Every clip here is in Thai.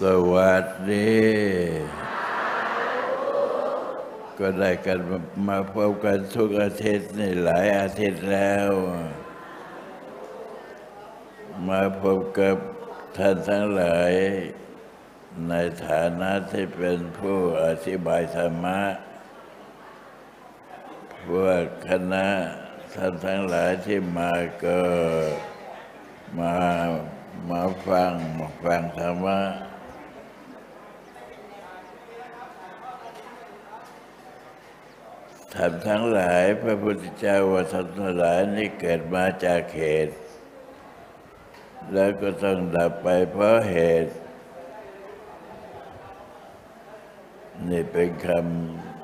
สวัสดี ก็ได้กันมามาพบกันทุกอาทิตย์นี่หลายอาทิตย์แล้ว มาพบกับท่านทั้งหลาย ในฐานะที่เป็นผู้อธิบายธรรมะพวกคณะท่านทั้งหลายที่มาก็มามาฟังมาฟังธรรมะ ท่านทั้งหลาย พระพุทธเจ้าว่าท่านทั้งหลายนี่เกิดมาจากเหตุ แล้วก็ต้องดับไปเพราะเหตุ นี่เป็นค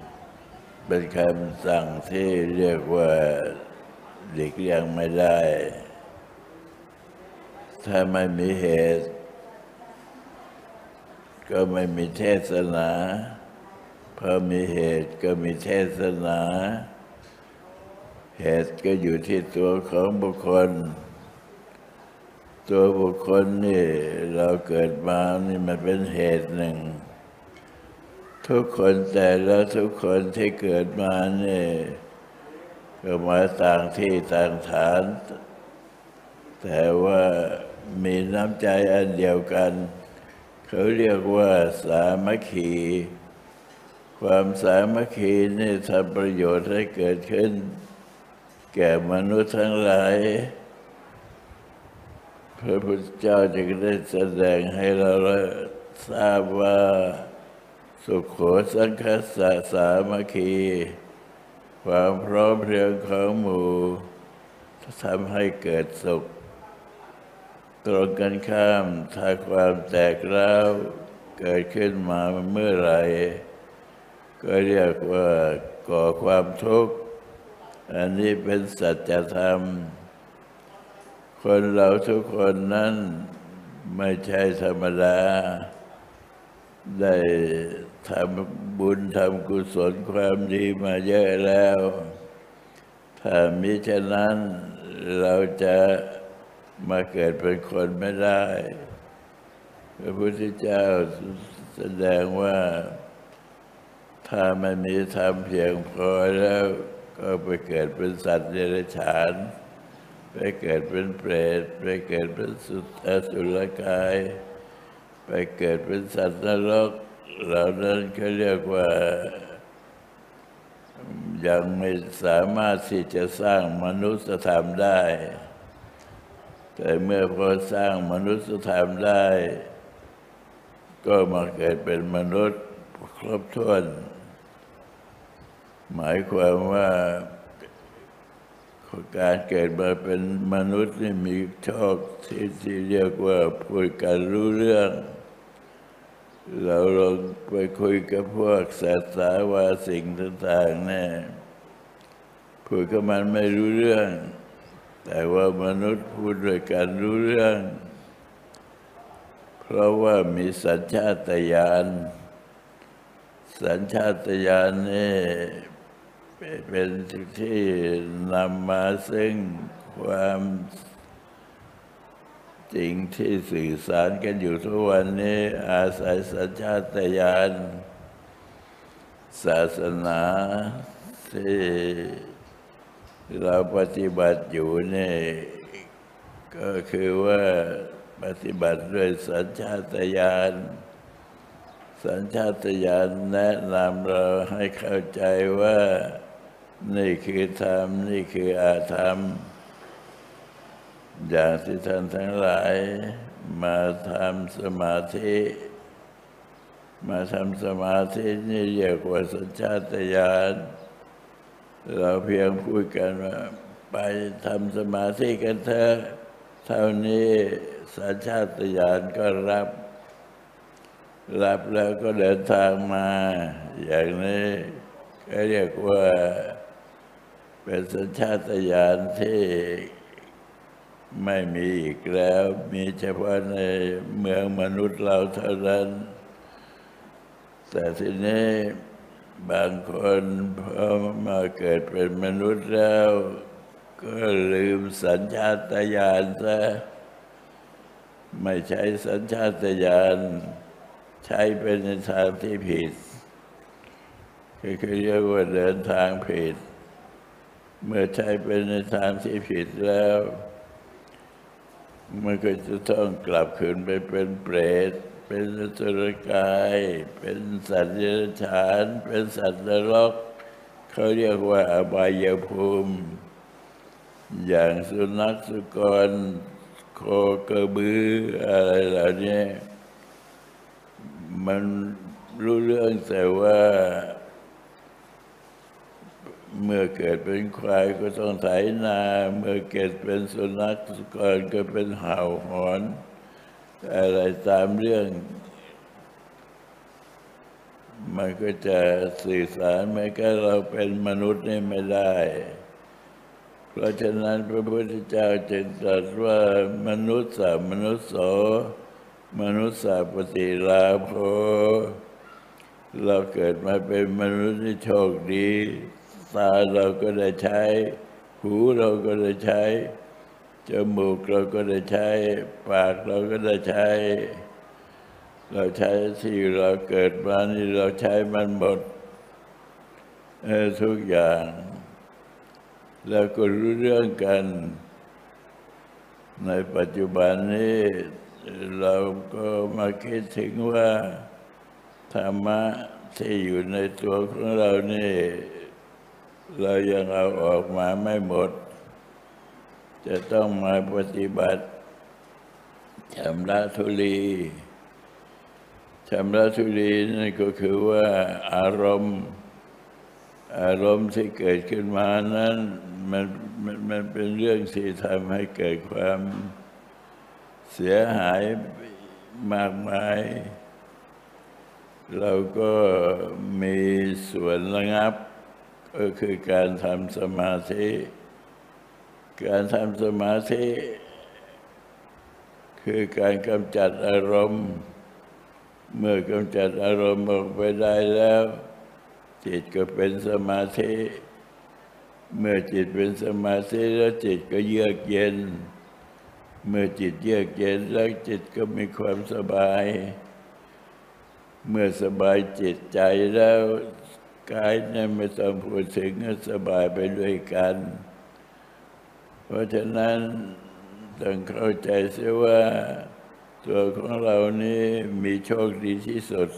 ำเป็นคำสั่งที่เรียกว่าหลีกเลี่ยงไม่ได้ ถ้าไม่มีเหตุ ก็ไม่มีเทศนา อมีเหตุก็มีเทศนา เหตุก็อยู่ที่ตัวของบุคคล ตัวบุคคลนี่เราเกิดมานี่มันเป็นเหตุหนึ่ง ทุกคนแต่ละทุกคนที่เกิดมานี่ก็มาต่างที่ต่างฐาน แต่ว่ามีน้ำใจอันเดียวกัน เขาเรียกว่าสามัคคี ความสามัคคีนี่ทำประโยชน์ให้เกิดขึ้น แก่มนุษย์ทั้งหลาย พระพุทธเจ้าจึงได้แสดงให้เราทราบว่าสุขโขสังคสะสามัคคี ความพร้อมเพรียงของหมู่ทำให้เกิดสุข ตรงกันข้ามถ้าความแตกร้าวเกิดขึ้นมาเมื่อไหร่ ก็เรียกว่าก่อความทุกข์ อันนี้เป็นสัจธรรม คนเราทุกคนนั้นไม่ใช่ธรรมดา ได้ทำบุญทำกุศลความดีมาเยอะแล้ว ถ้ามิฉะนั้นเราจะมาเกิดเป็นคนไม่ได้ พระพุทธเจ้าแสดงว่า ถ้าไม่มีธรรมเพียงพอแล้วก็ไปเกิดเป็นสัตว์เดรัจฉาน ไปเกิดเป็นเปรต ไปเกิดเป็นสุตอสุรกาย ไปเกิดเป็นสัตว์นรก เหล่านั้นเขาเรียกว่า ยังไม่สามารถที่จะสร้างมนุษยธรรมได้ แต่เมื่อพอสร้างมนุษยธรรมได้ ก็มาเกิดเป็นมนุษย์ครบถ้วน หมายความว่าการเกิดมาเป็นมนุษย์นี่มีโชคที่ที่เรียกว่าพูดกันรู้เรื่อง เราลองไปคุยกับพวกศาสาวาสิ่งต่างๆเนี่ยพูดกับมันไม่รู้เรื่อง แต่ว่ามนุษย์พูดด้วยกันรู้เรื่อง เพราะว่ามีสัญชาตญาณสัญชาตญาณนี่ เป็นสิ่งที่นำมาซึ่งความจริงที่สื่อสารกันอยู่ทุกวันนี้ อาศัยสัญชาตญาณศาสนาที่เราปฏิบัติอยู่นี่ก็คือว่าปฏิบัติด้วยสัญชาตญาณ สัญชาตญาณแนะนำเราให้เข้าใจว่านี่คือธรรม นี่คืออาธรรม อย่างที่ท่านทั้งหลายมาทำสมาธิ มาทำสมาธินี่เรียกว่าสัญชาตญาณเราเพียงพูดกันว่าไปทำสมาธิกันเถอะเท่านี้สัญชาตญาณก็รับ รับแล้วก็เดินทางมา อย่างนี้ก็เรียกว่า เป็นสัญชาตญาณที่ไม่มีอีกแล้ว มีเฉพาะในเมืองมนุษย์เราเท่านั้น แต่ทีนี้บางคนพอมาเกิดเป็นมนุษย์แล้ว ก็ลืมสัญชาตญาณซะไม่ใช้สัญชาตญาณ ใช้เป็นในทางที่ผิดคือเรียกว่าเดินทางผิด เมื่อใช้เป็นในทางที่ผิดแล้วมันก็จะต้องกลับคืนไปเป็นเปรต เป็นสุรกาย เป็นสัตว์เดรัจฉาน เป็นสัตว์นรกเขาเรียกว่าอบายภูมิ อย่างสุนัขสุกร โคกระบืออะไรเหล่านี้ มันรู้เรื่องแต่ว่า เมื่อเกิดเป็นควายก็ต้องไถนา เมื่อเกิดเป็นสุนัขสุกรก็เป็นเห่าหอน อะไรตามเรื่อง มันก็จะสื่อสารไม่ก็เราเป็นมนุษย์นี่ไม่ได้ เพราะฉะนั้นพระพุทธเจ้าจึงตรัสว่ามนุษย์สามนุษย์โส มนุษย์สาปฏิลาโภเราเกิดมาเป็นมนุษย์ที่โชคดี ตาเราก็ได้ใช้ หูเราก็ได้ใช้ จมูกเราก็ได้ใช้ ปากเราก็ได้ใช้ เราใช้ที่เราเกิดมานี่เราใช้มันหมดทุกอย่าง แล้วก็รู้เรื่องกัน ในปัจจุบันนี้ เราก็มาคิดถึงว่าธรรมะที่อยู่ในตัวของเรานี่ เรายังเอาออกมาไม่หมด จะต้องมาปฏิบัติชำระทุลีชำระทุลีนั่นก็คือว่าอารมณ์ อารมณ์ที่เกิดขึ้นมานั้นมันมันมันเป็นเรื่องที่ทำให้เกิดความ เสียหายมากมาย เราก็มีส่วนระงับ ก็คือการทำสมาธิ การทำสมาธิ คือการกำจัดอารมณ์ เมื่อกำจัดอารมณ์ออกไปได้แล้ว จิตก็เป็นสมาธิ เมื่อจิตเป็นสมาธิแล้วจิตก็เยือกเย็น เมื่อจิตเยือกเย็นแล้วจิตก็มีความสบาย เมื่อสบายจิตใจแล้วกายเนี่ยไม่ต้องพูดถึงสบายไปด้วยกัน เพราะฉะนั้นต้องเข้าใจเสียว่า ตัวของเรานี่มีโชคดีที่สุด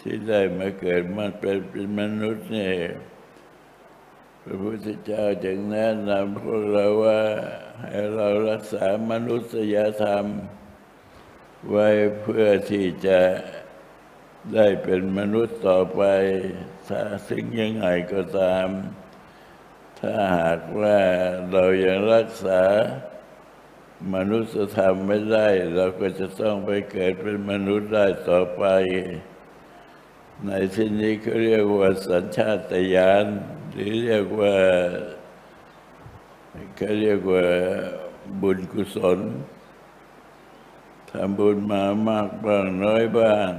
ที่ได้มาเกิดมาเป็นเป็นมนุษย์เนี่ยพระพุทธเจ้าจึงแนะนำพวกเราว่า ให้เรารักษามนุษยธรรม ไว้เพื่อที่จะได้เป็นมนุษย์ต่อไป ถ้าสิ่งยังไงก็ตาม ถ้าหากว่าเรายังรักษามนุษยธรรมไม่ได้ เราก็จะต้องไปเกิดเป็นมนุษย์ได้ต่อไป ในที่นี้เขาเรียกว่าสัญชาตญาณหรือเรียกว่า เขาเรียกว่าบุญกุศลทำบุญมามากบ้างน้อยบ้าง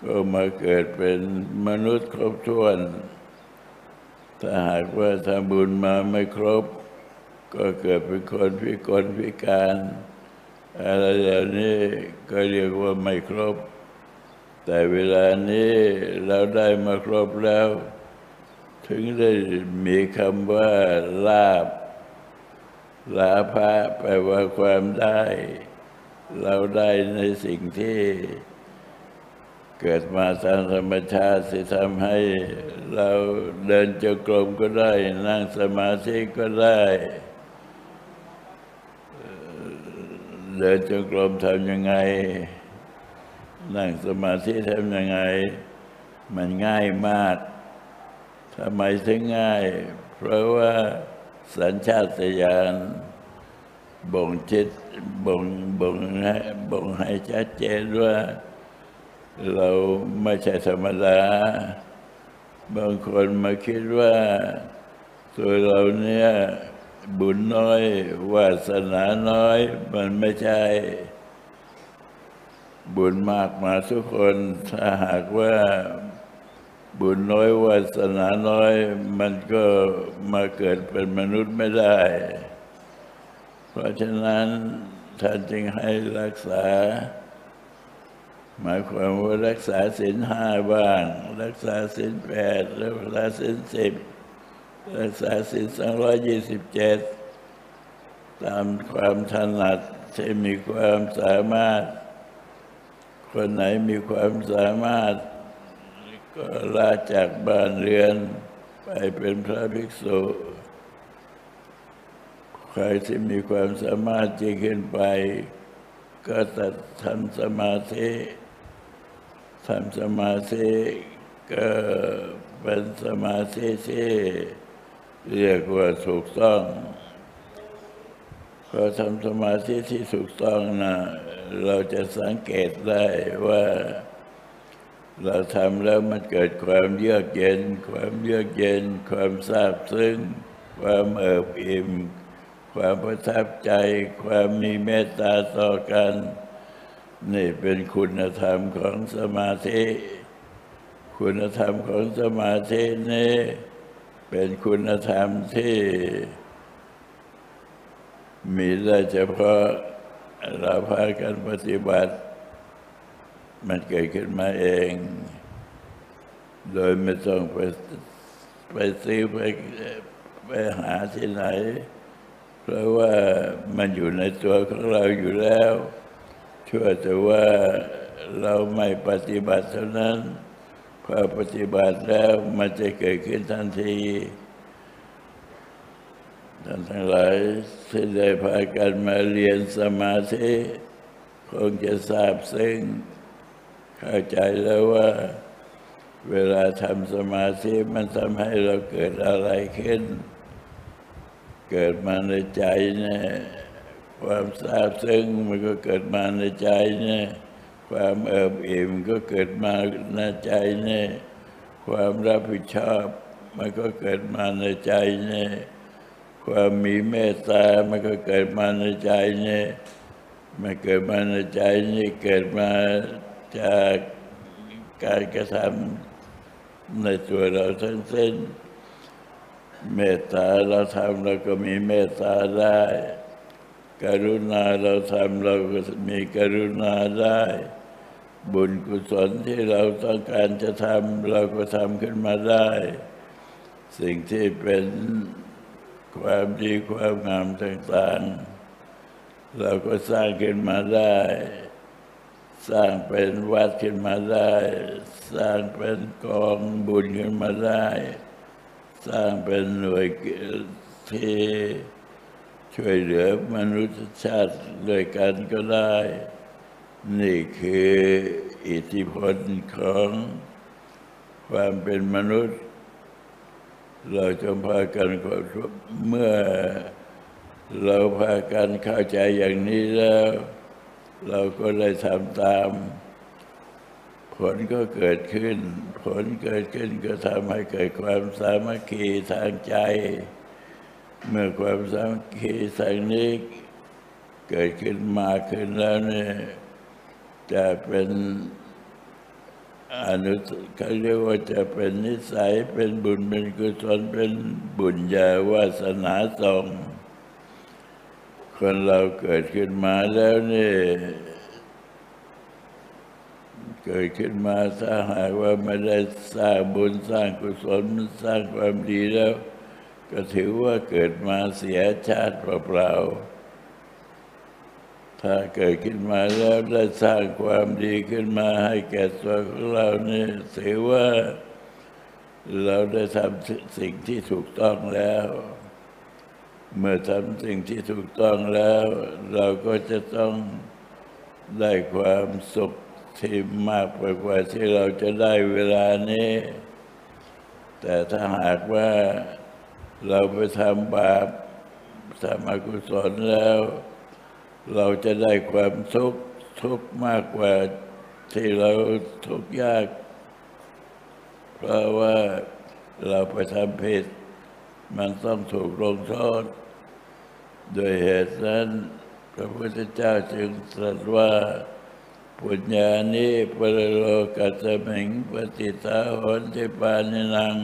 ก็มาเกิดเป็นมนุษย์ครบถ้วน ถ้าหากว่าทำบุญมาไม่ครบ ก็เกิดเป็นคนพิกลพิการ อะไรอย่างนี้ก็เรียกว่าไม่ครบ แต่เวลานี้เราได้มาครบแล้ว ถึงได้มีคำว่าลาบลาภะแปลว่าความได้ เราได้ในสิ่งที่เกิดมาตามธรรมชาติที่ทำให้เราเดินจงกรมก็ได้ นั่งสมาธิก็ได้เอ่อเดินจงกรมทำยังไง นั่งสมาธิทำยังไง มันง่ายมาก ทำไมถึงง่าย เพราะว่าสัญชาตญาณบ่งจิตบ่งบ่งให้บ่งให้ชัดเจนว่า เราไม่ใช่ธรรมดา บางคนมาคิดว่า ตัวเราเนี่ยบุญน้อยวาสนาน้อย มันไม่ใช่ บุญมากมาทุกคน ถ้าหากว่า บุญน้อยวาสนาน้อย มันก็มาเกิดเป็นมนุษย์ไม่ได้ เพราะฉะนั้นท่านจึงให้รักษา หมายความว่ารักษาศีลห้าบ้าง รักษาศีลแปดรักษาศีลสิบรักษาศีลสองร้อยยี่สิบเจ็ดตามความถนัดที่มีความสามารถ คนไหนมีความสามารถ ก็ลาจากบ้านเรือน ไปเป็นพระภิกษุใครที่มีความสามารถจะขึ้นไป ก็ตัดทำสมาธิทำสมาธิก็เป็นสมาธิที่เรียกว่าถูกต้องพอทำสมาธิที่ถูกต้องนะเราจะสังเกตได้ว่า เราทำแล้วมันเกิดความเยือกเย็น ความเยือกเย็น ความซาบซึ้ง ความเอิบอิ่ม ความประทับใจ ความมีเมตตาต่อกัน นี่เป็นคุณธรรมของสมาธิ คุณธรรมของสมาธินี่เป็นคุณธรรมที่มีได้เฉพาะเราพากันปฏิบัติ มันเกิดขึ้นมาเอง โดยไม่ต้องไปไปซื้อไปไปหาที่ไหน เพราะว่ามันอยู่ในตัวของเราอยู่แล้วชั่วแต่ว่าเราไม่ปฏิบัติเท่านั้นพอปฏิบัติแล้วมันจะเกิดขึ้นทันทีท่านทั้งหลายที่ได้พากันมาเรียนสมาธิคงจะทราบซึ้ง เข้าใจแล้วว่าเวลาทำสมาธิมันทำให้เราเกิดอะไรขึ้น เกิดมาในใจเนี่ยความทราบซึ้งมันก็เกิดมาในใจเนี่ยความเอิบอิ่มก็เกิดมาในใจเนี่ยความรับผิดชอบ มันก็เกิดมาในใจเนี่ยความมีเมตตา มันก็เกิดมาในใจเนี่ยมันเกิดมาในใจนี่เกิดมา จากการกระทำในตัวเราทั้งสิ้นเมตตาเราทำเราก็มีเมตตาได้ กรุณาเราทำเราก็มีกรุณาได้ บุญกุศลที่เราต้องการจะทำเราก็ทำขึ้นมาได้ สิ่งที่เป็นความดีความงามต่างๆ เราก็สร้างขึ้นมาได้ สร้างเป็นวัดขึ้นมาได้ สร้างเป็นกองบุญขึ้นมาได้ สร้างเป็นหน่วยที่ช่วยเหลือมนุษยชาติด้วยกันก็ได้ นี่คืออิทธิพลของความเป็นมนุษย์ เราจงพากันเมื่อเราพากันเข้าใจอย่างนี้แล้ว เราก็ได้ทำตาม ผลก็เกิดขึ้น ผลเกิดขึ้นก็ทำให้เกิดความสามัคคีทางใจ เมื่อความสามัคคีทางนี้เกิดขึ้นมาขึ้นแล้วเนี่ยจะเป็นอนุเขาเรียกว่าจะเป็นนิสัยเป็นบุญเป็นกุศลเป็นบุญญาวาสนาสอง คนเราเกิดขึ้นมาแล้วนี่ เกิดขึ้นมาถ้าหากว่าไม่ได้สร้างบุญสร้างกุศลสร้างความดีแล้ว ก็ถือว่าเกิดมาเสียชาติเปล่าๆถ้าเกิดขึ้นมาแล้วได้สร้างความดีขึ้นมาให้แก่ตัวของเรานี่ถือว่าเราได้ทำสิ่งที่ถูกต้องแล้ว เมื่อทำสิ่งที่ถูกต้องแล้ว เราก็จะต้องได้ความสุขที่มากไปกว่าที่เราจะได้เวลานี้ แต่ถ้าหากว่าเราไปทำบาปทำอกุศลแล้ว เราจะได้ความทุกข์ทุกข์มากกว่าที่เราทุกข์ยาก เพราะว่าเราไปทำผิด มันต้องถูกลงโทษ โดยเหตุนั้น พระพุทธเจ้าจึงตรัสว่าปุญญานิปรโลกัสมิงปฏิตาหนติปานินัง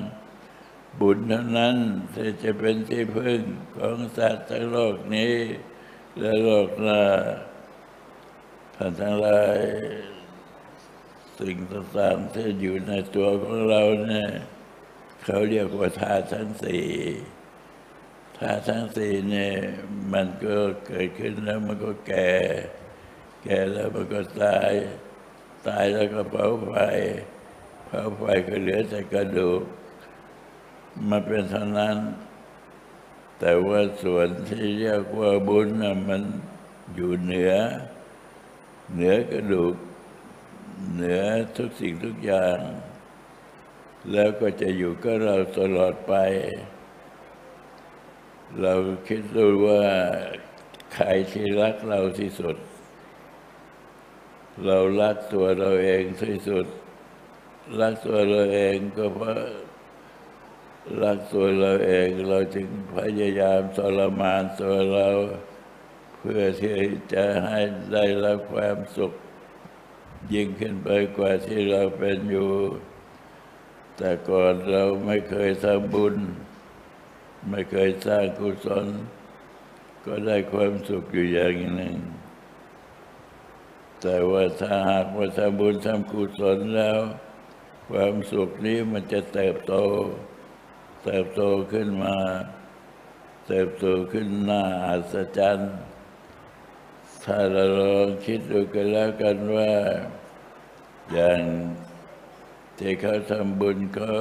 บุญเท่านั้นที่จะเป็นที่พึ่งของสัตว์ทั้งโลกนี้ และโลกหน้าท่านทั้งหลาย สิ่งต่างๆที่อยู่ในตัวของเราเนี่ย เขาเรียกว่าธาตุทั้งสี่ ธาตุทั้งสี่เนี่ยมันก็เกิดขึ้นแล้วมันก็แก่ แก่แล้วมันก็ตาย ตายแล้วก็เผาไฟเผาไฟก็เหลือแต่กระดูกมันเป็นเท่านั้น แต่ว่าส่วนที่เรียกว่าบุญน่ะมันอยู่เหนือ เหนือกระดูก เหนือทุกสิ่งทุกอย่าง แล้วก็จะอยู่กับเราตลอดไป เราคิดดูว่าใครที่รักเราที่สุด เรารักตัวเราเองที่สุด รักตัวเราเองก็เพราะรักตัวเราเองเราจึงพยายามทรมานตัวเรา เพื่อที่จะให้ได้รับความสุข ยิ่งขึ้นไปกว่าที่เราเป็นอยู่ แต่ก่อนเราไม่เคยทำบุญ ไม่เคยสร้างกุศลก็ได้ความสุขอยู่อย่างหนึ่ง แต่ว่าถ้าหากว่าทำบุญทำกุศลแล้ว ความสุขนี้มันจะเติบโต เติบโตขึ้นมา เติบโตขึ้นหน้าอัศจรรย์ถ้าเราลองคิดดูกันแล้วกันว่า อย่างที่เขาทำบุญเขา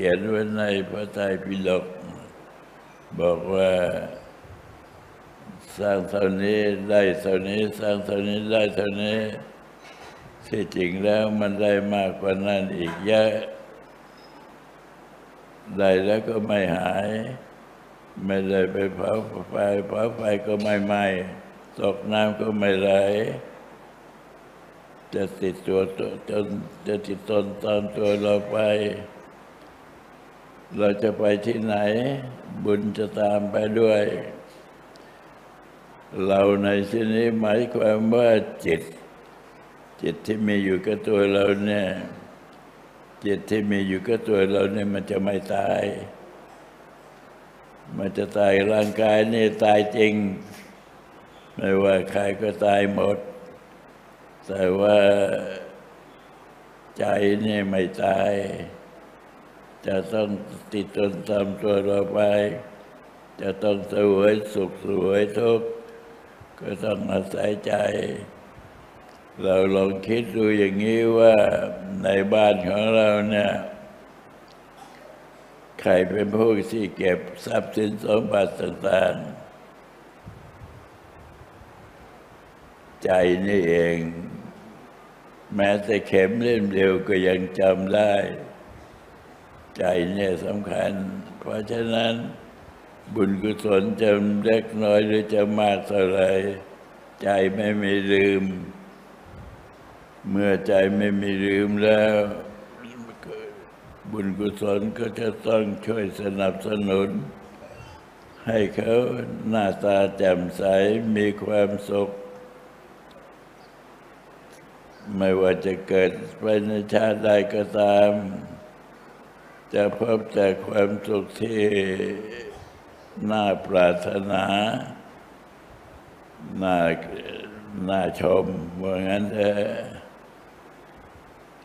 ขียนไว้ในพระไตรปิฎกบอกว่าสร้างเท่านี้ได้เท่านี้สร้างเท่านี้ได้เท่านี้ที่จริงแล้วมันได้มากกว่านั้นอีกเยอะได้แล้วก็ไม่หาย ไม่ได้ไปเผาไฟเผาไฟก็ไม่ไหม้ตกน้ำก็ไม่ไหลจะติดตัวจนจะติดตนตามตัวเราไป เราจะไปที่ไหน บุญจะตามไปด้วย เราในที่นี้หมายความว่าจิต จิตที่มีอยู่กับตัวเราเนี่ยจิตที่มีอยู่กับตัวเราเนี่ยมันจะไม่ตาย มันจะตายร่างกายนี่ตายจริง ไม่ว่าใครก็ตายหมด แต่ว่าใจนี่ไม่ตาย จะต้องติดตนตามตัวเราไป จะต้องสวยสุขสวยทุกข์ก็ต้องอาศัยใจ เราลองคิดดูอย่างนี้ว่าในบ้านของเราเนี่ยใครเป็นผู้ที่เก็บทรัพย์สินสมบัติต่างๆ ใจนี่เอง แม้แต่เข็มเล่มเดียวก็ยังจำได้ ใจเนี่ยสำคัญ เพราะฉะนั้นบุญกุศลจะเล็กน้อยหรือจะมากเท่าไรใจไม่มีลืม เมื่อใจไม่มีลืมแล้ว บุญกุศลก็จะต้องช่วยสนับสนุน ให้เขาหน้าตาแจ่มใสมีความสุข ไม่ว่าจะเกิดไปในชาติใดก็ตาม จะพบแต่ความสุขที่น่าปรารถนา น่า น่าชมว่างั้นเถอะ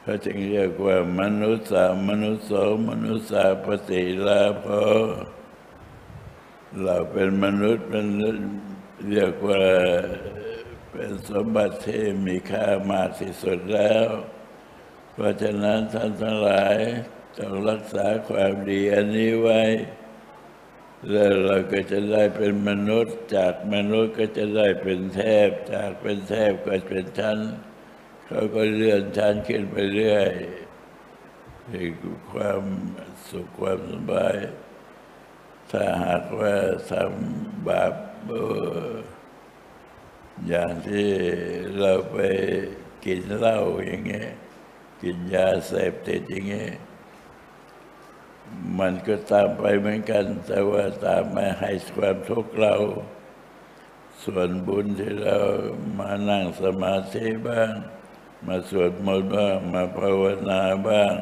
เขาจึงเรียกว่ามนุษย์สามนุษย์สองมนุษย์สาปฏิลาภเราเป็นมนุษย์เป็นเรียกว่าเป็นสมบัติที่มีค่ามากที่สุดแล้ว เพราะฉะนั้นท่านทั้งหลาย ต้องรักษาความดีอันนี้ไว้ แล้วเราก็จะได้เป็นมนุษย์ จากมนุษย์ก็จะได้เป็นเทพ จากเป็นเทพก็เป็นชั้นเขาก็เลื่อนชั้นขึ้นไปเรื่อยมีความสุขความสบาย ถ้าหากว่าทำบาปอย่างที่เราไปกินเหล้าอย่างเงี้ยกินยาเสพติดอย่างเงี้ย มันก็ตามไปเหมือนกัน แต่ว่าตามมาให้ความทุกข์เรา ส่วนบุญที่เรามานั่งสมาธิบ้าง มาสวดมนต์บ้าง มาภาวนาบ้าง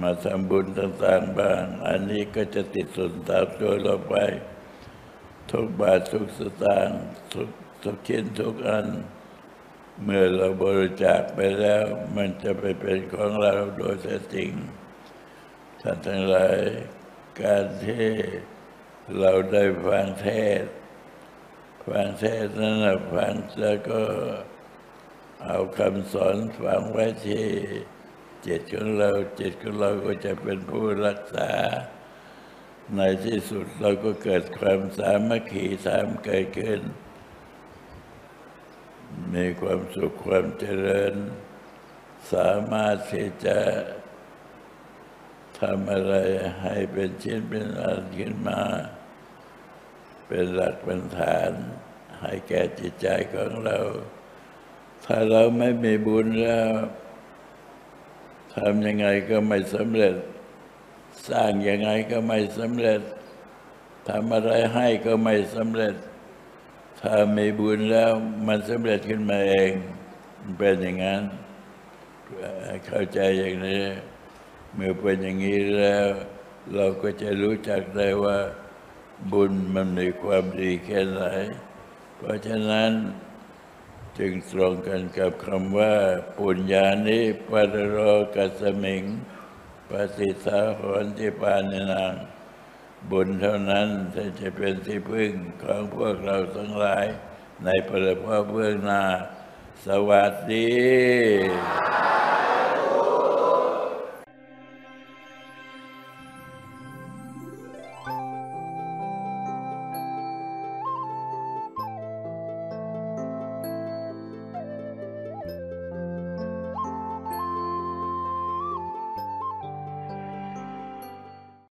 มาทำบุญต่างๆบ้าง อันนี้ก็จะติดสนตามตัวเราไป ทุกบาททุกสตางค์ทุกทุกชิ้นทุกอัน เมื่อเราบริจาคไปแล้ว มันจะไปเป็นของเราโดยแท้จริง ท่านทั้งหลายการที่เราได้ฟังเทศ ฟังเทศนั้นฟังแล้วก็เอาคำสอนฝังไว้ที่จิตของเราจิตของเราก็จะเป็นผู้รักษา ในที่สุดเราก็เกิดความสามัคคีสามเกิดขึ้น มีความสุขความเจริญ สามารถที่จะ ทำอะไรให้เป็นชิ้นเป็นอันขึ้นมา เป็นหลักเป็นฐาน ให้แก่จิตใจของเรา ถ้าเราไม่มีบุญแล้วทำยังไงก็ไม่สำเร็จ สร้างยังไงก็ไม่สำเร็จทำอะไรให้ก็ไม่สำเร็จ ถ้ามีบุญแล้วมันสำเร็จขึ้นมาเอง เป็นอย่างนั้น เข้าใจอย่างนี้ เมื่อเป็นอย่างนี้แล้ว เราก็จะรู้จักได้ว่า บุญมันมีความดีแค่ไหน เพราะฉะนั้นจึงตรงกันกับคำว่า ปุญญานิปัตโรกัสมิงปฏิสาหรณ์ที่ปานินางบุญเท่านั้นที่จะเป็นที่พึ่งของพวกเราทั้งหลาย ในพระพเบื้องหน้า สวัสดี